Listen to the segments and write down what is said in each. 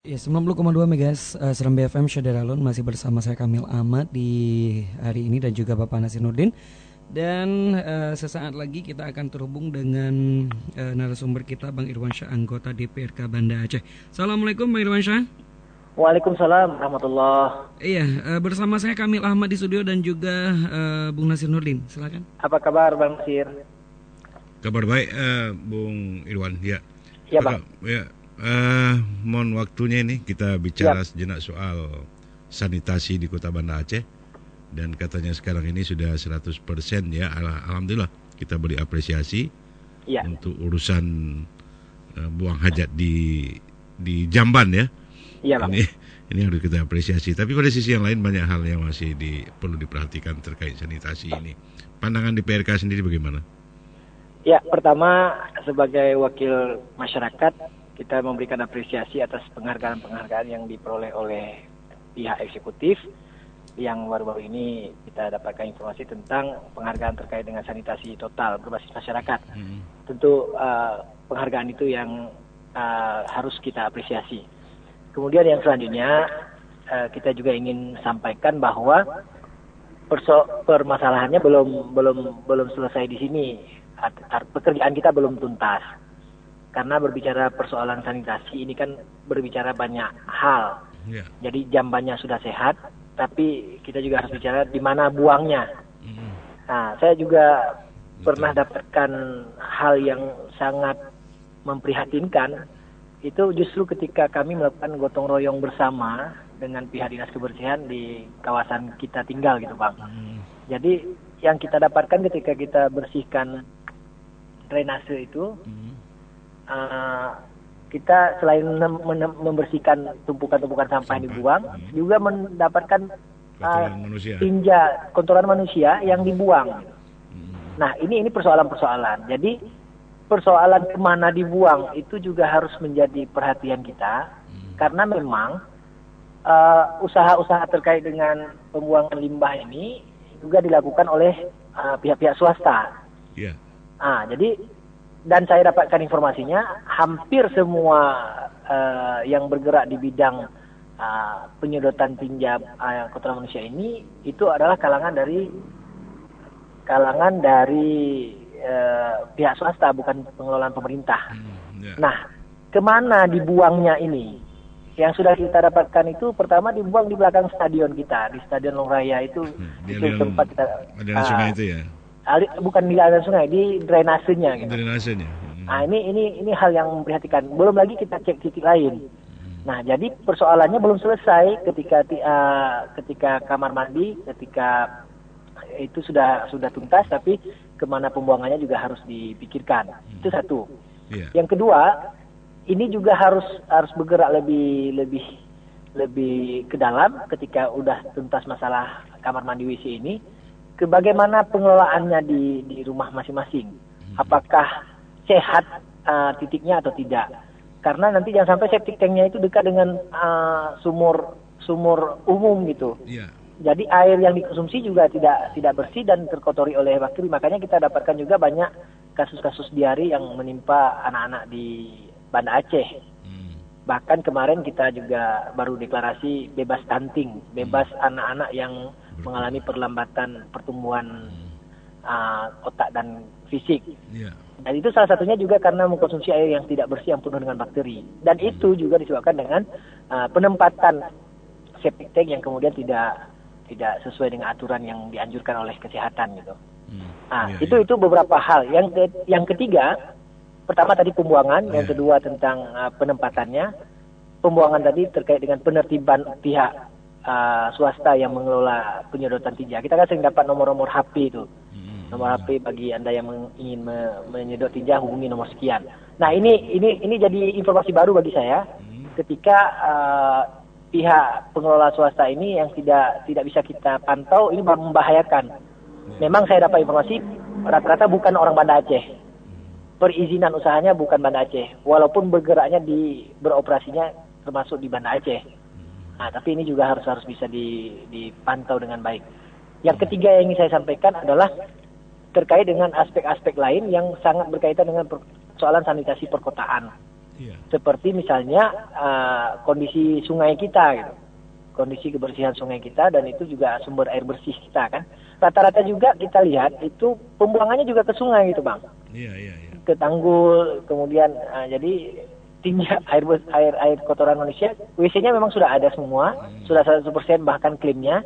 Ya, 90,2 Megas uh, Seram BFM Syadaralun masih bersama saya Kamil Ahmad di hari ini dan juga Bapak Nasiruddin. Dan uh, sesaat lagi kita akan terhubung dengan uh, narasumber kita Bang Irwan Syah anggota DPRK Banda Aceh. Assalamualaikum Bang Irwan Syah. Waalaikumsalam rahmatullah. Iya, uh, bersama saya Kamil Ahmad di studio dan juga uh, Bung Nasir Nurdin. Silakan. Apa kabar Bang Nasir? Kabar baik uh, Bung Irwan. Ya. Ya, Bang. Ya, Uh, mohon waktunya ini kita bicara ya. sejenak soal sanitasi di Kota Banda Aceh dan katanya sekarang ini sudah 100% ya alhamdulillah kita beri apresiasi ya. untuk urusan uh, buang hajat di di Jamban ya. Iya, Bang. Ini ini harus kita apresiasi. Tapi pada sisi yang lain banyak hal yang masih di, perlu diperhatikan terkait sanitasi ini. Pandangan di PRK sendiri bagaimana? Ya, pertama sebagai wakil masyarakat kita memberikan apresiasi atas penghargaan-penghargaan yang diperoleh oleh pihak eksekutif yang baru-baru ini kita dapatkan informasi tentang penghargaan terkait dengan sanitasi total berbasis masyarakat. Hmm. Tentu uh, penghargaan itu yang uh, harus kita apresiasi. Kemudian yang selanjutnya uh, kita juga ingin sampaikan bahwa perso permasalahannya belum belum belum selesai di sini. Pekerjaan kita belum tuntas karena berbicara persoalan sanitasi ini kan berbicara banyak hal. Yeah. Jadi jambannya sudah sehat, tapi kita juga harus bicara di mana buangnya. Mm. Nah, saya juga Betul. pernah dapatkan hal yang sangat memprihatinkan itu justru ketika kami melakukan gotong royong bersama dengan pihak dinas kebersihan di kawasan kita tinggal gitu bang. Mm. Jadi yang kita dapatkan ketika kita bersihkan drainase itu, mm uh, kita selain membersihkan tumpukan-tumpukan sampah yang dibuang, hmm. juga mendapatkan uh, tinja kotoran manusia yang dibuang. Hmm. Nah ini ini persoalan-persoalan. Jadi persoalan ke mana dibuang itu juga harus menjadi perhatian kita, hmm. karena memang uh, usaha-usaha terkait dengan pembuangan limbah ini juga dilakukan oleh pihak-pihak uh, swasta. Yeah. Ah, jadi dan saya dapatkan informasinya hampir semua uh, yang bergerak di bidang uh, penyedotan tinja uh, kotoran manusia ini itu adalah kalangan dari kalangan dari uh, pihak swasta bukan pengelolaan pemerintah. Hmm, yeah. Nah, ke mana dibuangnya ini? Yang sudah kita dapatkan itu pertama dibuang di belakang stadion kita di Stadion Long Raya itu hmm, itu tempat kita. Ada uh, itu ya bukan di aliran sungai, di drainasenya. Gitu. Drainasenya. Hmm. Nah ini ini ini hal yang memprihatinkan. Belum lagi kita cek titik lain. Hmm. Nah jadi persoalannya belum selesai ketika uh, ketika kamar mandi, ketika itu sudah sudah tuntas, tapi ke mana pembuangannya juga harus dipikirkan. Hmm. Itu satu. Yeah. Yang kedua, ini juga harus harus bergerak lebih lebih lebih ke dalam ketika udah tuntas masalah kamar mandi WC ini bagaimana pengelolaannya di di rumah masing-masing. Hmm. Apakah sehat uh, titiknya atau tidak? Karena nanti jangan sampai septic tanknya itu dekat dengan uh, sumur sumur umum gitu. Yeah. Jadi air yang dikonsumsi juga tidak tidak bersih dan terkotori oleh bakteri. Makanya kita dapatkan juga banyak kasus-kasus diare yang menimpa anak-anak di Banda Aceh. Hmm. Bahkan kemarin kita juga baru deklarasi bebas stunting, bebas hmm. anak-anak hmm. yang mengalami perlambatan pertumbuhan uh, otak dan fisik. Yeah. Dan itu salah satunya juga karena mengkonsumsi air yang tidak bersih yang penuh dengan bakteri. Dan hmm. itu juga disebabkan dengan uh, penempatan septic tank yang kemudian tidak tidak sesuai dengan aturan yang dianjurkan oleh kesehatan gitu. Hmm. Nah, yeah, itu yeah. itu beberapa hal. Yang ke, yang ketiga, pertama tadi pembuangan, yeah. yang kedua tentang uh, penempatannya. Pembuangan tadi terkait dengan penertiban pihak uh, swasta yang mengelola penyedotan tinja. Kita kan sering dapat nomor-nomor HP itu. Hmm. Nomor HP bagi Anda yang ingin me menyedot tinja hubungi nomor sekian. Nah, ini ini ini jadi informasi baru bagi saya hmm. ketika uh, pihak pengelola swasta ini yang tidak tidak bisa kita pantau ini membahayakan. Hmm. Memang saya dapat informasi rata-rata bukan orang Banda Aceh. Hmm. Perizinan usahanya bukan Banda Aceh, walaupun bergeraknya di beroperasinya termasuk di Banda Aceh. Nah, tapi ini juga harus harus bisa dipantau dengan baik. Yang ketiga yang ingin saya sampaikan adalah terkait dengan aspek-aspek lain yang sangat berkaitan dengan persoalan sanitasi perkotaan. Iya. Seperti misalnya uh, kondisi sungai kita gitu. Kondisi kebersihan sungai kita dan itu juga sumber air bersih kita kan. Rata-rata juga kita lihat itu pembuangannya juga ke sungai gitu, Bang. Iya, iya, iya. Ke tanggul, kemudian uh, jadi tinggi air air air kotoran manusia, WC-nya memang sudah ada semua, hmm. sudah 100% bahkan klaimnya.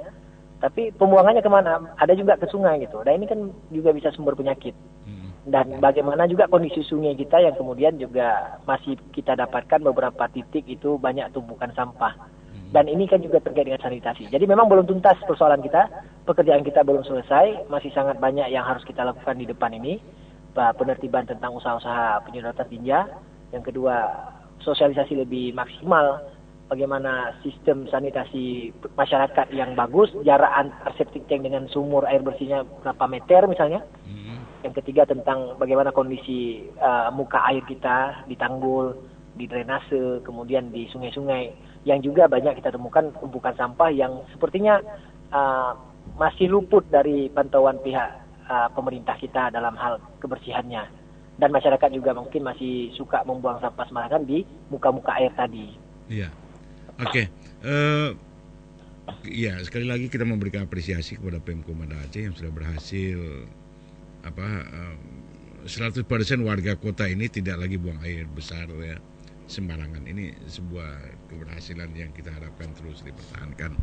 Tapi pembuangannya ke mana? Ada juga ke sungai gitu. Dan ini kan juga bisa sumber penyakit. Hmm. Dan bagaimana juga kondisi sungai kita yang kemudian juga masih kita dapatkan beberapa titik itu banyak tumpukan sampah. Hmm. Dan ini kan juga terkait dengan sanitasi. Jadi memang belum tuntas persoalan kita, pekerjaan kita belum selesai, masih sangat banyak yang harus kita lakukan di depan ini. Penertiban tentang usaha-usaha penyedotan tinja. Yang kedua, sosialisasi lebih maksimal bagaimana sistem sanitasi masyarakat yang bagus, jarak antar septic tank dengan sumur air bersihnya berapa meter misalnya. Hmm. Yang ketiga tentang bagaimana kondisi uh, muka air kita di tanggul, di drainase, kemudian di sungai-sungai yang juga banyak kita temukan tumpukan sampah yang sepertinya uh, masih luput dari pantauan pihak uh, pemerintah kita dalam hal kebersihannya. Dan masyarakat juga mungkin masih suka membuang sampah sembarangan di muka-muka air tadi. Iya. Oke, okay. uh, eh, ya sekali lagi kita memberikan apresiasi kepada Pemko Banda Aceh yang sudah berhasil apa uh, eh, 100% warga kota ini tidak lagi buang air besar ya sembarangan. Ini sebuah keberhasilan yang kita harapkan terus dipertahankan.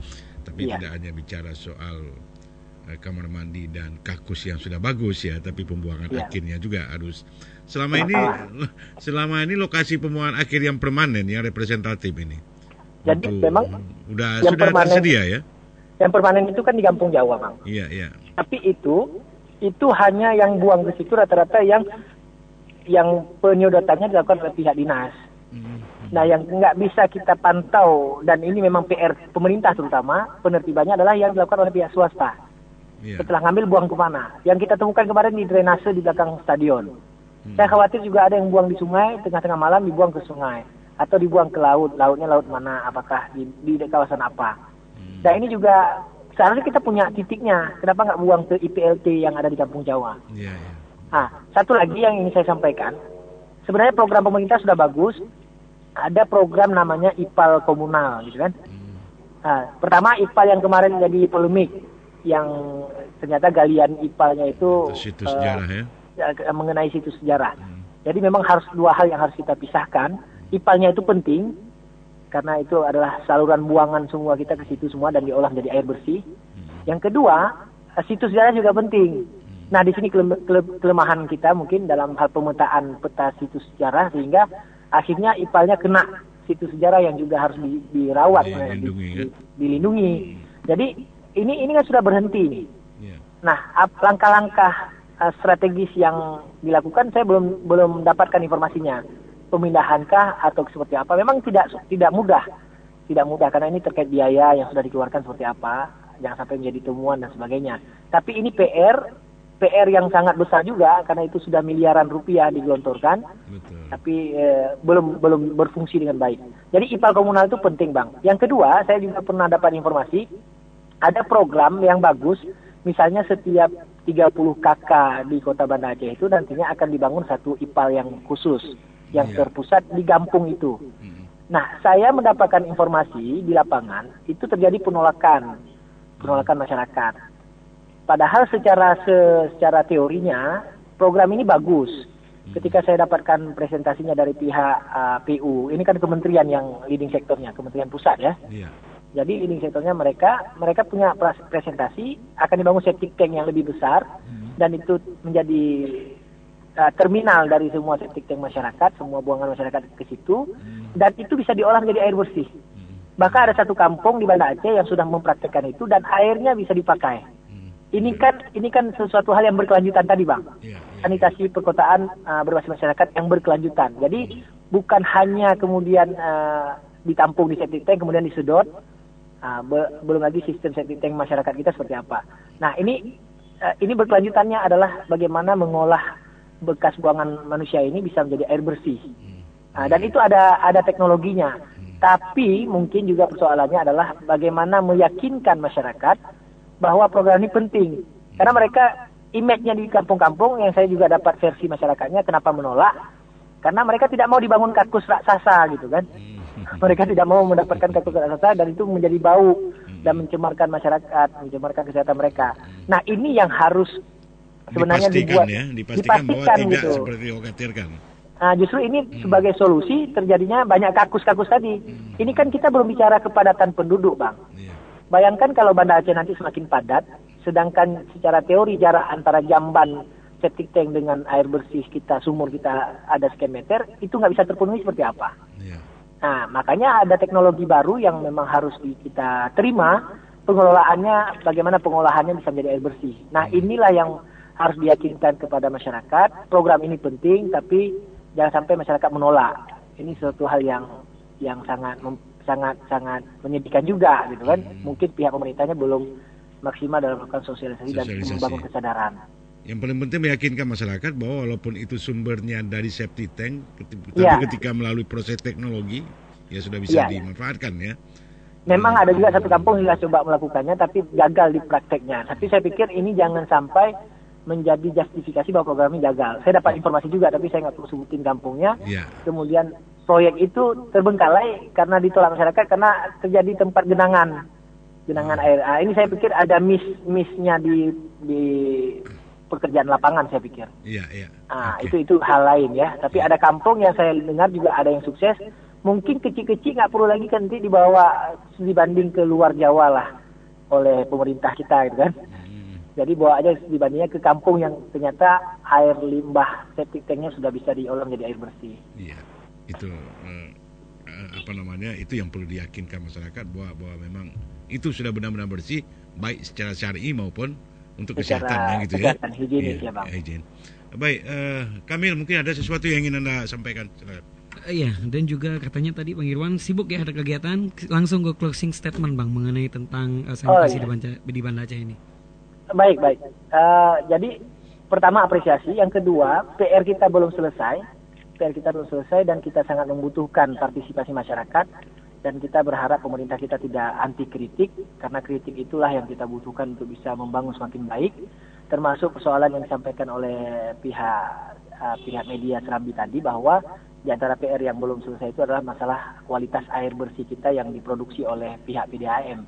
Tapi ya. tidak hanya bicara soal kamar mandi dan kakus yang sudah bagus ya, tapi pembuangan ya. akhirnya juga harus. Selama ini selama ini lokasi pembuangan akhir yang permanen yang representatif ini jadi Betul. memang udah yang sudah permanen, tersedia ya. Yang permanen itu kan di Kampung Jawa, Bang. Iya, iya. Tapi itu itu hanya yang buang ke situ rata-rata yang yang penyedotannya dilakukan oleh pihak dinas. Mm-hmm. Nah, yang nggak bisa kita pantau dan ini memang PR pemerintah terutama penertibannya adalah yang dilakukan oleh pihak swasta. Yeah. Setelah ngambil buang ke mana? Yang kita temukan kemarin di drainase di belakang stadion. Hmm. Saya khawatir juga ada yang buang di sungai tengah-tengah malam dibuang ke sungai atau dibuang ke laut, lautnya laut mana, apakah di, di kawasan apa. Hmm. Dan ini juga seharusnya kita punya titiknya. Kenapa nggak buang ke IPLT yang ada di Kampung Jawa? Yeah, yeah. Nah, satu lagi yang ingin saya sampaikan, sebenarnya program pemerintah sudah bagus. Ada program namanya IPAL komunal, gitu kan? Hmm. Nah, pertama IPAL yang kemarin jadi polemik, yang ternyata galian IPALnya itu situs uh, sejarah ya? mengenai situs sejarah. Hmm. Jadi memang harus dua hal yang harus kita pisahkan ipalnya itu penting karena itu adalah saluran buangan semua kita ke situ semua dan diolah menjadi air bersih. Hmm. Yang kedua, situs sejarah juga penting. Hmm. Nah, di sini kelemahan kita mungkin dalam hal pemetaan peta situs sejarah sehingga akhirnya ipalnya kena situs sejarah yang juga harus di, dirawat, dilindungi, di, di, dilindungi. Hmm. Jadi ini ini kan sudah berhenti nih. Yeah. Nah, langkah-langkah uh, strategis yang dilakukan saya belum belum mendapatkan informasinya pemindahankah atau seperti apa? Memang tidak tidak mudah, tidak mudah karena ini terkait biaya yang sudah dikeluarkan seperti apa, jangan sampai menjadi temuan dan sebagainya. Tapi ini PR, PR yang sangat besar juga karena itu sudah miliaran rupiah digelontorkan, Betul. tapi eh, belum belum berfungsi dengan baik. Jadi IPAL komunal itu penting bang. Yang kedua, saya juga pernah dapat informasi ada program yang bagus, misalnya setiap 30 KK di Kota Banda Aceh itu nantinya akan dibangun satu IPAL yang khusus yang yeah. terpusat di Gampung itu. Hmm. Nah, saya mendapatkan informasi di lapangan itu terjadi penolakan, penolakan masyarakat. Padahal secara se, secara teorinya program ini bagus. Ketika saya dapatkan presentasinya dari pihak uh, PU, ini kan kementerian yang leading sektornya, kementerian pusat ya. Yeah. Jadi leading sektornya mereka, mereka punya presentasi akan dibangun septic tank yang lebih besar hmm. dan itu menjadi uh, terminal dari semua septic tank masyarakat, semua buangan masyarakat ke situ, hmm. dan itu bisa diolah menjadi air bersih. Hmm. Bahkan ada satu kampung di Banda Aceh yang sudah mempraktekkan itu dan airnya bisa dipakai. Hmm. Ini kan ini kan sesuatu hal yang berkelanjutan tadi, bang. Yeah, yeah. Sanitasi perkotaan uh, berbasis masyarakat yang berkelanjutan. Jadi hmm. bukan hanya kemudian uh, ditampung di septic tank kemudian disedot. Uh, be belum lagi sistem septic tank masyarakat kita seperti apa. Nah ini uh, ini berkelanjutannya adalah bagaimana mengolah bekas buangan manusia ini bisa menjadi air bersih. Hmm. Nah, dan itu ada ada teknologinya. Hmm. Tapi mungkin juga persoalannya adalah bagaimana meyakinkan masyarakat bahwa program ini penting. Hmm. Karena mereka image-nya di kampung-kampung yang saya juga dapat versi masyarakatnya kenapa menolak karena mereka tidak mau dibangun kakus raksasa gitu kan. Hmm. Mereka tidak mau mendapatkan kakus raksasa dan itu menjadi bau dan mencemarkan masyarakat, mencemarkan kesehatan mereka. Nah ini yang harus sebenarnya dipastikan dibuat ya, dipastikan, bahwa dipastikan tidak gitu. seperti dikhawatirkan. Nah, justru ini sebagai solusi terjadinya banyak kakus-kakus tadi. Ini kan kita belum bicara kepadatan penduduk, Bang. Iya. Bayangkan kalau Banda Aceh nanti semakin padat, sedangkan secara teori jarak antara jamban septic tank dengan air bersih kita, sumur kita ada sekian meter, itu nggak bisa terpenuhi seperti apa. Iya. Nah, makanya ada teknologi baru yang memang harus di- kita terima, pengelolaannya, bagaimana pengolahannya bisa menjadi air bersih. Nah, inilah yang harus diyakinkan kepada masyarakat. Program ini penting, tapi jangan sampai masyarakat menolak. Ini suatu hal yang yang sangat mem- sangat sangat menyedihkan juga, gitu kan? Mungkin pihak pemerintahnya belum maksimal dalam melakukan sosialisasi, dan Sosialisasi. membangun kesadaran. Yang paling penting meyakinkan masyarakat bahwa walaupun itu sumbernya dari septic tank, tapi Iya. ketika melalui proses teknologi ya sudah bisa Iya. dimanfaatkan ya. Memang ada juga satu kampung yang coba melakukannya tapi gagal di prakteknya. Tapi saya pikir ini jangan sampai menjadi justifikasi bahwa program ini gagal. Saya dapat informasi juga tapi saya nggak perlu sebutin kampungnya. Iya. Kemudian proyek itu terbengkalai karena ditolak masyarakat karena terjadi tempat genangan genangan air. Ah, ini saya pikir ada miss missnya di di pekerjaan lapangan saya pikir. Iya, iya. Ah, Oke. itu itu hal lain ya. Tapi ada kampung yang saya dengar juga ada yang sukses. Mungkin kecil-kecil nggak perlu lagi kan nanti dibawa dibanding ke luar Jawa lah oleh pemerintah kita gitu kan. Hmm. Jadi bawa aja dibandingnya ke kampung yang ternyata air limbah septic tanknya sudah bisa diolah menjadi air bersih. Iya, itu eh, eh, apa namanya itu yang perlu diyakinkan masyarakat bahwa bahwa memang itu sudah benar-benar bersih baik secara syar'i maupun untuk Secara kesehatan ya gitu ya. kesehatan, higienis ya, Bang. higien. Baik, eh, Kamil mungkin ada sesuatu yang ingin anda sampaikan. Iya, dan juga katanya tadi Bang Irwan sibuk ya ada kegiatan. Langsung ke closing statement Bang mengenai tentang eh, sanitasi iya. di, Banda, di Banda Aceh ini. Baik baik. Eh, jadi pertama apresiasi, yang kedua PR kita belum selesai, PR kita belum selesai dan kita sangat membutuhkan partisipasi masyarakat dan kita berharap pemerintah kita tidak anti kritik karena kritik itulah yang kita butuhkan untuk bisa membangun semakin baik. Termasuk persoalan yang disampaikan oleh pihak eh, pihak media Serambi tadi bahwa di antara PR yang belum selesai itu adalah masalah kualitas air bersih kita yang diproduksi oleh pihak PDAM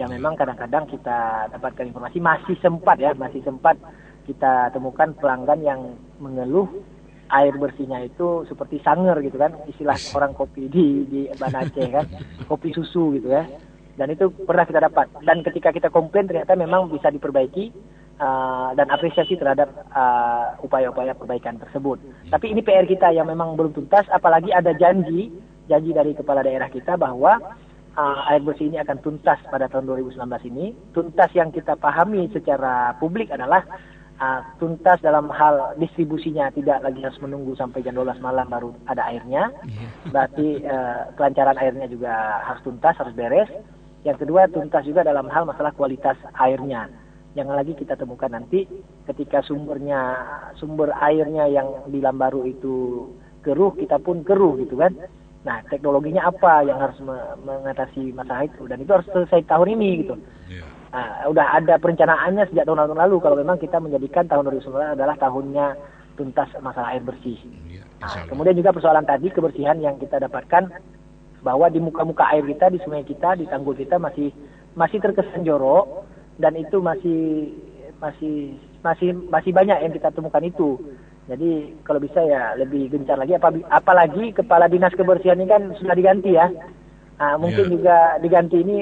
yang memang kadang-kadang kita dapatkan informasi masih sempat ya masih sempat kita temukan pelanggan yang mengeluh air bersihnya itu seperti sanger gitu kan istilah orang kopi di di Banda Aceh kan kopi susu gitu ya. Dan itu pernah kita dapat. Dan ketika kita komplain ternyata memang bisa diperbaiki uh, dan apresiasi terhadap uh, upaya-upaya perbaikan tersebut. Tapi ini PR kita yang memang belum tuntas apalagi ada janji janji dari kepala daerah kita bahwa uh, air bersih ini akan tuntas pada tahun 2019 ini. Tuntas yang kita pahami secara publik adalah uh, tuntas dalam hal distribusinya, tidak lagi harus menunggu sampai jam 12 malam baru ada airnya. Berarti uh, kelancaran airnya juga harus tuntas, harus beres. Yang kedua tuntas juga dalam hal masalah kualitas airnya. Jangan lagi kita temukan nanti ketika sumbernya sumber airnya yang di Lambaru itu keruh, kita pun keruh gitu kan. Nah, teknologinya apa yang harus me- mengatasi masalah itu dan itu harus selesai tahun ini gitu. Iya. Nah, udah ada perencanaannya sejak tahun-tahun lalu kalau memang kita menjadikan tahun 2019 adalah tahunnya tuntas masalah air bersih. Nah, kemudian juga persoalan tadi kebersihan yang kita dapatkan bahwa di muka-muka air kita, di sungai kita, di tanggul kita masih masih terkesan jorok dan itu masih masih masih masih banyak yang kita temukan itu. Jadi kalau bisa ya lebih gencar lagi Apa- apalagi kepala dinas kebersihan ini kan sudah diganti ya. Nah, mungkin Iya. juga diganti ini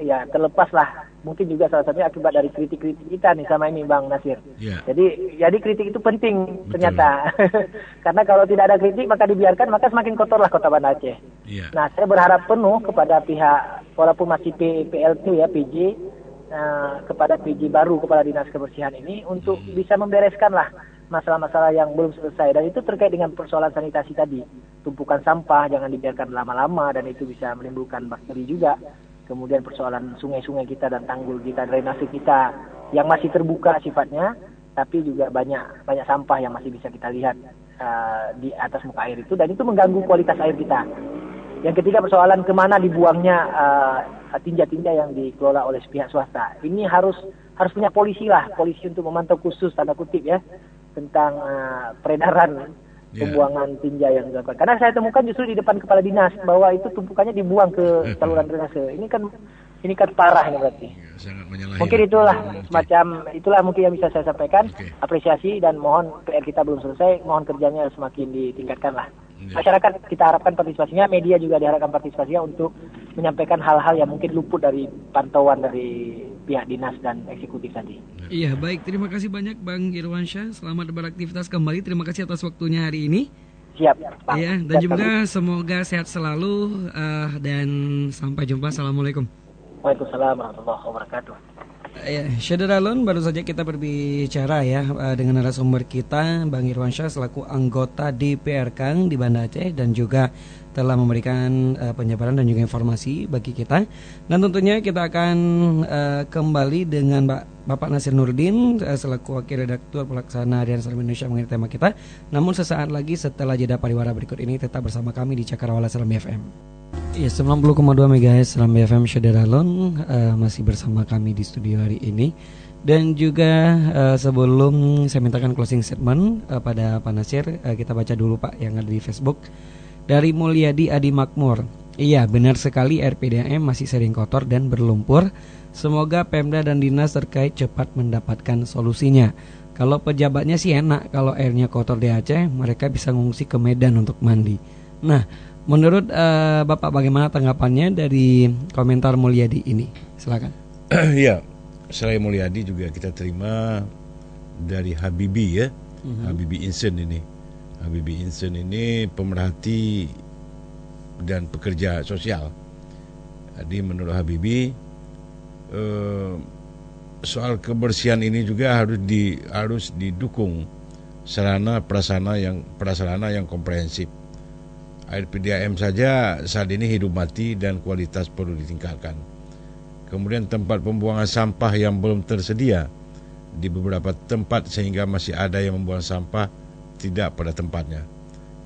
ya terlepas lah. Mungkin juga salah satunya akibat dari kritik-kritik kita nih sama ini Bang Nasir. Iya. Jadi jadi kritik itu penting ternyata. Karena kalau tidak ada kritik maka dibiarkan maka semakin kotorlah kota Banda Aceh. Iya. Nah, saya berharap penuh kepada pihak walaupun masih PLT ya PJ eh, kepada PJ baru kepala dinas kebersihan ini untuk bisa membereskan lah masalah-masalah yang belum selesai dan itu terkait dengan persoalan sanitasi tadi tumpukan sampah jangan dibiarkan lama-lama dan itu bisa menimbulkan bakteri juga kemudian persoalan sungai-sungai kita dan tanggul kita drainase kita yang masih terbuka sifatnya tapi juga banyak banyak sampah yang masih bisa kita lihat eh, di atas muka air itu dan itu mengganggu kualitas air kita yang ketiga persoalan ke mana dibuangnya uh, tinja-tinja yang dikelola oleh pihak swasta. Ini harus harus punya polisi lah, polisi untuk memantau khusus tanda kutip ya tentang uh, peredaran. Pembuangan tinja yang dilakukan. Karena saya temukan justru di depan kepala dinas bahwa itu tumpukannya dibuang ke saluran drainase. Ini kan ini kan parah ini berarti. Ya, sangat Mungkin itulah okay. semacam itulah mungkin yang bisa saya sampaikan. Okay. Apresiasi dan mohon PR kita belum selesai, mohon kerjanya semakin ditingkatkan lah. Ya. Masyarakat kita harapkan partisipasinya, media juga diharapkan partisipasinya untuk menyampaikan hal-hal yang mungkin luput dari pantauan dari pihak dinas dan eksekutif tadi. Iya, baik. Terima kasih banyak Bang Irwansyah. Selamat beraktivitas kembali. Terima kasih atas waktunya hari ini. Siap, Pak. Iya, dan juga semoga sehat selalu uh, dan sampai jumpa. Assalamualaikum. Waalaikumsalam warahmatullahi wabarakatuh. Ya, Syederalun baru saja kita berbicara ya eh, dengan narasumber kita Bang Irwansyah selaku anggota DPR Kang di Banda Aceh dan juga telah memberikan uh, penyebaran dan juga informasi bagi kita. Dan tentunya kita akan uh, kembali dengan Mbak Bapak Nasir Nurdin uh, selaku wakil redaktur pelaksana Harian Salam Indonesia mengenai tema kita. Namun sesaat lagi setelah jeda pariwara berikut ini tetap bersama kami di Cakrawala Salam FM. Ya 90,2 MHz Seram BFM Syederalon uh, masih bersama kami di studio hari ini dan juga uh, sebelum saya mintakan closing statement uh, pada Pak Nasir uh, kita baca dulu Pak yang ada di Facebook dari Mulyadi Adi Makmur. Iya benar sekali RPDM masih sering kotor dan berlumpur. Semoga Pemda dan dinas terkait cepat mendapatkan solusinya. Kalau pejabatnya sih enak, kalau airnya kotor di Aceh, mereka bisa ngungsi ke Medan untuk mandi. Nah, Menurut uh, Bapak bagaimana tanggapannya dari komentar Mulyadi ini? Silakan. Iya, selain Mulyadi juga kita terima dari Habibi ya, uh-huh. Habibi Insen ini. Habibi Insen ini pemerhati dan pekerja sosial. Jadi menurut Habibi uh, soal kebersihan ini juga harus di harus didukung sarana prasarana yang prasarana yang komprehensif Air PDAM saja saat ini hidup mati dan kualitas perlu ditingkatkan. Kemudian tempat pembuangan sampah yang belum tersedia di beberapa tempat sehingga masih ada yang membuang sampah tidak pada tempatnya.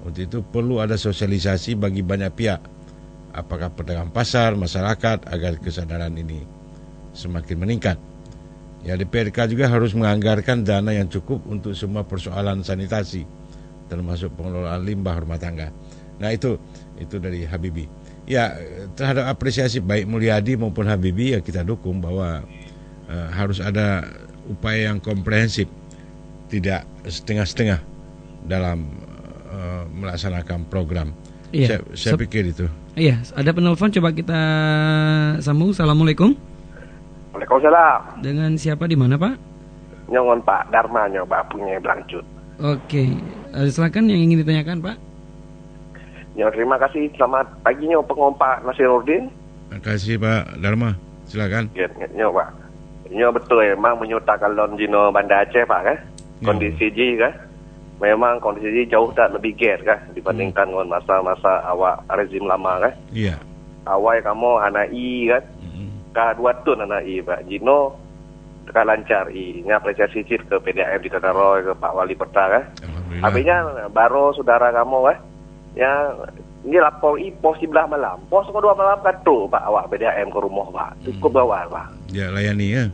Untuk itu perlu ada sosialisasi bagi banyak pihak, apakah pedagang pasar, masyarakat agar kesadaran ini semakin meningkat. Ya DPRK juga harus menganggarkan dana yang cukup untuk semua persoalan sanitasi, termasuk pengelolaan limbah rumah tangga. Nah itu itu dari Habibi. Ya terhadap apresiasi baik Mulyadi maupun Habibi ya kita dukung bahwa uh, harus ada upaya yang komprehensif, tidak setengah-setengah dalam uh, melaksanakan program. Iya, saya, saya pikir itu. Iya, ada penelpon coba kita sambung. Assalamualaikum. Waalaikumsalam. Dengan siapa di mana Pak? Nyongon Pak Dharma nyoba punya Belangcut. Oke, uh, silakan yang ingin ditanyakan Pak. Ya, terima kasih. Selamat pagi nyo pengompak Nasiruddin. Terima kasih Pak Dharma. Silakan. Ya, nyo Pak. Nyo betul memang menyutakan lon Jino Banda Aceh Pak kan. Kondisi Ji kan. Memang kondisi Ji jauh tak lebih ger kan dibandingkan dengan hmm. masa-masa awak rezim lama kan. Iya. Awal kamu anak I kan. Hmm. Kah dua tun anak I Pak. Jino tekan lancar i. Ini apresiasi ke PDAM di Tanah Roy ke Pak Wali Peta kan. Habisnya baru saudara kamu kan Ya, ini lapor i pos sebelah malam. Pos ke dua malam katu Pak awak BDM ke rumah Pak. Cukup hmm. bawah Pak. Ya, layani ya.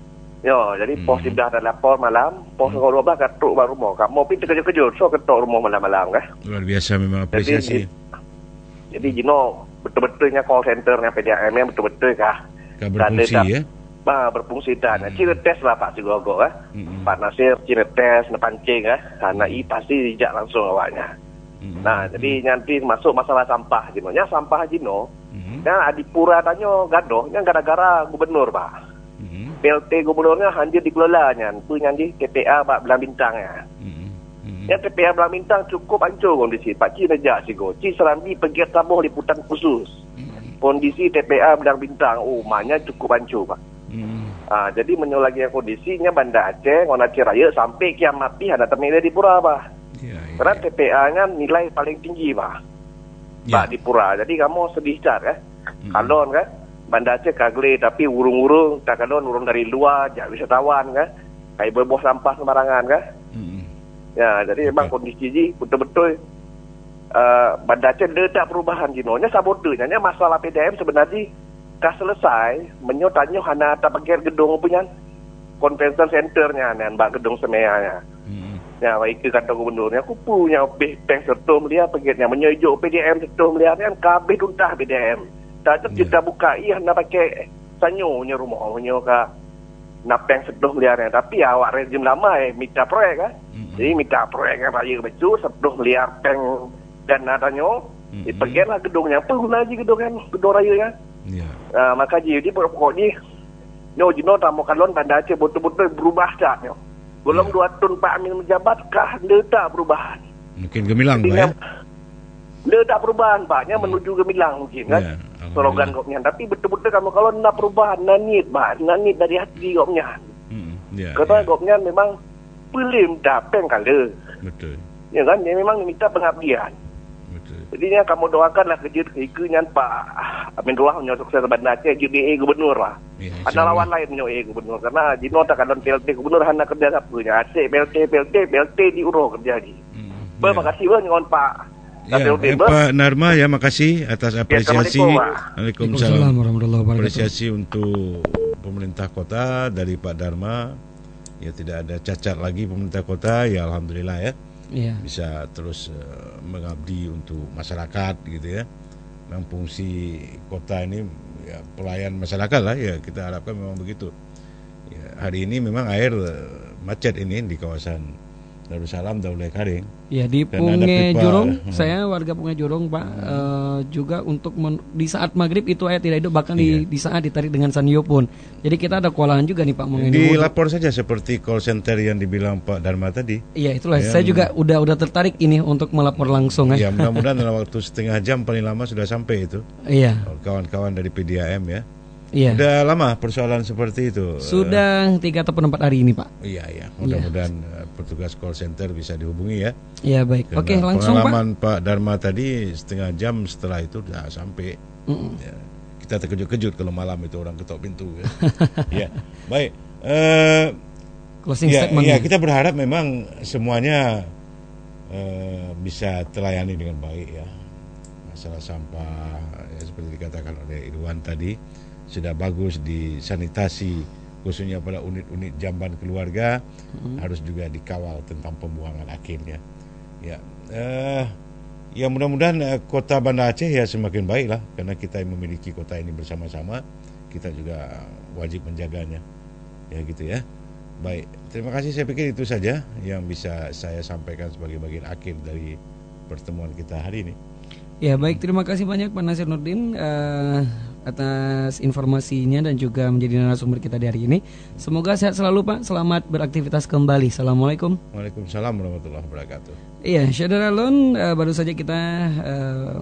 Yo, jadi hmm. pos sebelah ada lapor malam, pos hmm. ke dua belas katu baru rumah. Kamu pun terkejut-kejut, so ketuk rumah malam-malam kan. Luar biasa memang apresiasi. Jadi, jadi Jino, betul-betulnya call centernya PDAM yang betul-betul kah? Kah berfungsi dan, ya? Bah, berfungsi dan hmm. ciri tes lah Pak Sigogo kan. Hmm. Pak Nasir ciri tes, nepancing kan. Karena i pasti dijak langsung awaknya. Mm-hmm. Nah, jadi nanti masuk masalah sampah Jino. Nya sampah Jino. Mm-hmm. Nah, Adipura tanyo gadoh nya gara-gara gubernur, Pak. PLT gubernurnya hancur dikelolanya. Itu nyanyi TPA Pak Belang Bintang ya. Mm-hmm. Ya TPA Belang Bintang cukup hancur kondisi. Pak Ci nejak si go. Ci serambi pergi tabuh liputan khusus. Mm-hmm. Kondisi TPA Belang Bintang, oh, maknya cukup hancur, Pak. Mm-hmm. Ah, jadi menyulagi kondisinya Banda Aceh, Aceh Raya sampai kiamat ada terminal di Pura, Pak. Ya, ya, Karena ya. TPA-nya nilai paling tinggi, Pak. Ya. Pak di Pura. Jadi kamu sedih car, kan? Hmm. Kalon, kan? Banda Aceh kagle, tapi urung-urung, tak kalon urung dari luar, jak wisatawan, kan? Kayak berbuah sampah sembarangan, kan? Hmm. Ya, jadi memang kondisi ini betul-betul uh, Banda Aceh ada perubahan jinonya sabotenya. Masalah PDM sebenarnya dah selesai, menyotanya hana tak pakai gedung punya convention centernya, dan gedung semeyanya. Hmm Ya, baik ke kata gubernurnya, aku punya obeh peng serta melia pegitnya menyejuk PDM serta melia kan kabeh tuntah PDM. Tak yeah. kita buka iya nak pakai sanyonya rumah punya ka nak peng sedoh melia tapi awak rezim lama eh minta proyek kan. Mm-hmm. Jadi minta proyek kan raya betul sedoh melia peng dan adanya mm-hmm. dipergilah gedungnya apa lagi gedung kan gedung raya kan. Yeah. Uh, maka jadi pokok ni No, jino tamu kalon tanda Aceh betul-betul berubah tak no. Belum ya. dua tahun Pak Amin menjabat kah dia tak perubahan. Mungkin gemilang Pak ya. Dia tak perubahan Pak, nya menuju gemilang mungkin kan. Ya, Slogan kopnya. Tapi betul-betul kamu kalau nak perubahan nanit Pak, nanit dari hati kopnya. Hmm, ya, Kata ya. kopnya memang belum dapat kala. Betul. Ya kan, dia memang minta pengabdian. Jadinya kamu doakanlah kerja ikunya Pak Amin Ruah punya sukses bandar Aceh jadi gubernur lah. Ya, Ada lawan lain punya eh gubernur karena Jino tak ada PLT gubernur hanya kerja apa punya Aceh PLT PLT PLT di Uro kerja di. Hmm, ya. Makasih banyak Pak. Ya, eh, Pak Narma ya makasih atas ya, apresiasi. Ya, Waalaikumsalam warahmatullahi wabarakatuh. Apresiasi untuk pemerintah kota dari Pak Dharma. Ya tidak ada cacat lagi pemerintah kota ya alhamdulillah ya yeah. bisa terus uh, mengabdi untuk masyarakat gitu ya. Memang fungsi kota ini ya, pelayan masyarakat lah ya kita harapkan memang begitu. Ya, hari ini memang air uh, macet ini di kawasan Darussalam Daulay Karing. Ya di Punge Jurong, hmm. saya warga Punge Jurong Pak hmm. uh, juga untuk men, di saat maghrib itu air tidak hidup bahkan iya. di, di saat ditarik dengan sanyo pun. Jadi kita ada kewalahan juga nih Pak Di lapor saja seperti call center yang dibilang Pak Dharma tadi. Iya itulah. Ya, saya juga udah udah tertarik ini untuk melapor langsung. Ya mudah-mudahan dalam waktu setengah jam paling lama sudah sampai itu. Iya. Kawan-kawan dari PDAM ya. Iya. Sudah lama persoalan seperti itu. Sudah tiga atau empat hari ini, Pak. Iya, iya. Mudah-mudahan iya. Eh, petugas call center bisa dihubungi ya. Iya, baik. Karena Oke, langsung pengalaman Pak. Pak Dharma tadi setengah jam setelah itu sudah sampai. Mm -mm. Ya, kita terkejut-kejut kalau malam itu orang ketok pintu. Ya, ya. baik. Uh, Closing ya, statement. Ya, kita berharap memang semuanya uh, bisa terlayani dengan baik ya. Masalah sampah ya, seperti dikatakan oleh Irwan tadi sudah bagus di sanitasi khususnya pada unit-unit jamban keluarga hmm. harus juga dikawal tentang pembuangan akhirnya. Ya uh, ya mudah-mudahan uh, kota Banda Aceh ya semakin baik lah karena kita yang memiliki kota ini bersama-sama kita juga wajib menjaganya. Ya gitu ya. Baik terima kasih. Saya pikir itu saja yang bisa saya sampaikan sebagai bagian akhir dari pertemuan kita hari ini. Ya baik. Terima kasih banyak Pak Nasir Nurdin. Uh, atas informasinya dan juga menjadi narasumber kita di hari ini. Semoga sehat selalu Pak, selamat beraktivitas kembali. Assalamualaikum. Waalaikumsalam warahmatullahi wabarakatuh. Iya, Syederalun uh, baru saja kita uh,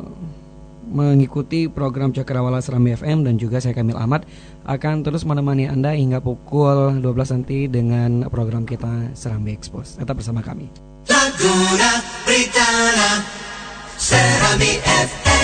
mengikuti program Cakrawala Serambi FM dan juga saya Kamil Ahmad akan terus menemani Anda hingga pukul 12 nanti dengan program kita Serambi Expose. Tetap bersama kami. Laguna Pritana Serambi FM